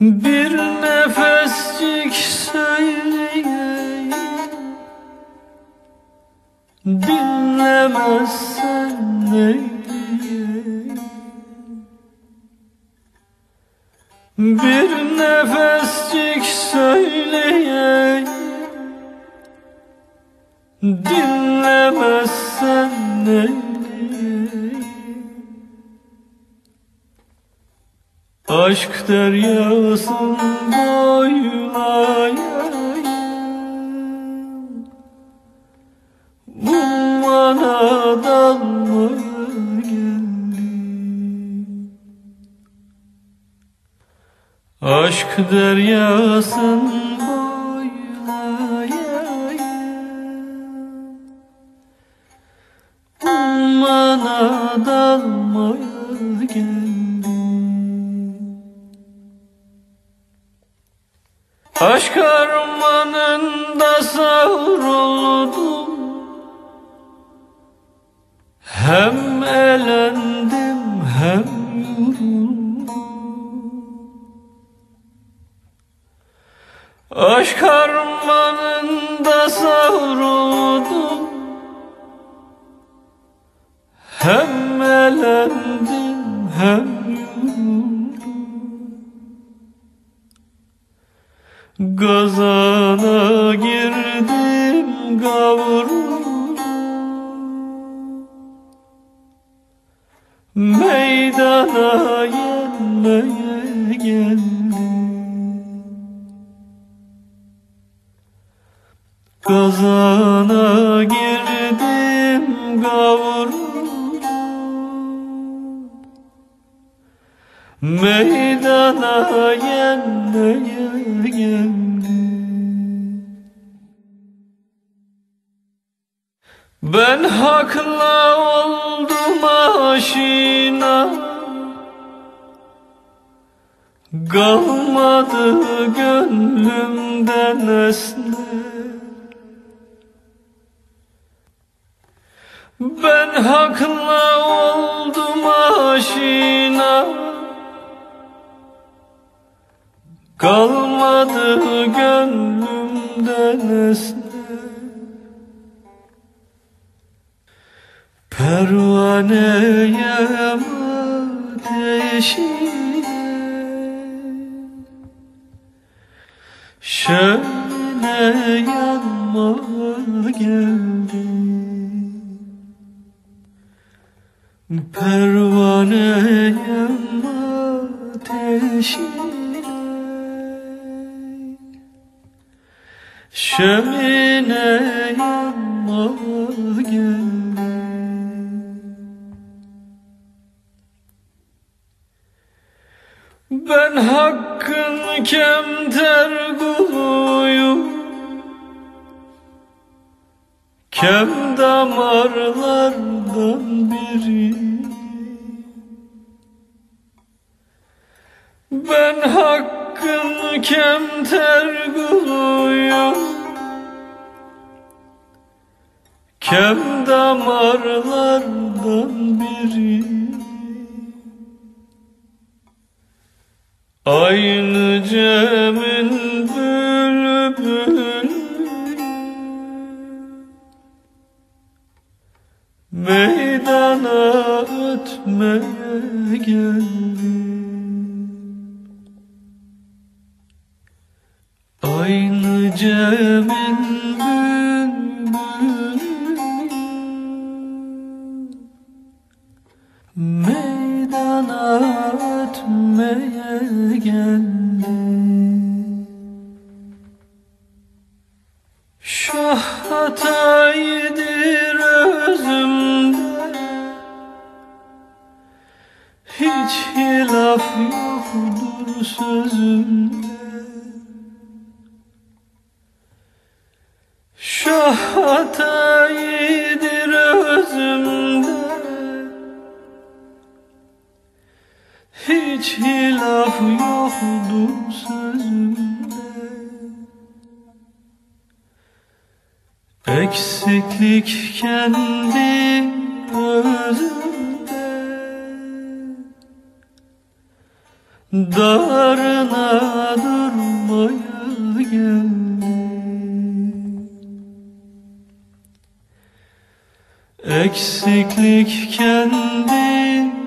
Bir nefescik söyleyeyim Dinlemezsen ne diyeyim Bir nefescik söyleyeyim Dinlemezsen ne Aşk deryasın boylayayım Ummana dalmaya geldim Aşk deryasın boylayayım Ummana dalmaya Aşk armanında savruldum Hem elendim hem yoruldum Aşk armanında savruldum Hem elendim hem Gazana girdim gavuruldum Meydana yenmeye geldim. Gazana girdim gavuruldum Meydana yenmeye Ben hakla oldum aşina. Kalmadı gönlümden esner Ben hakla oldum aşina. Kalmadı gönlümden esner Pervaneye ateşine Şöyle yanma geldim Pervaneye ateşine Şömine yanma geldim Ben hakkın kemter kuluyum Kem damarlardan biri Kem damarlardan biri. Aynı cemin bülbülü. Meydana ötmeye geldim. Aynı cemin Hiç hilaf yoktur sözümde. Şah hataydır özümde. Hiç hilaf yoktur sözümde. Eksiklik kendi özümde Darına durmaya geldim Eksiklik kendin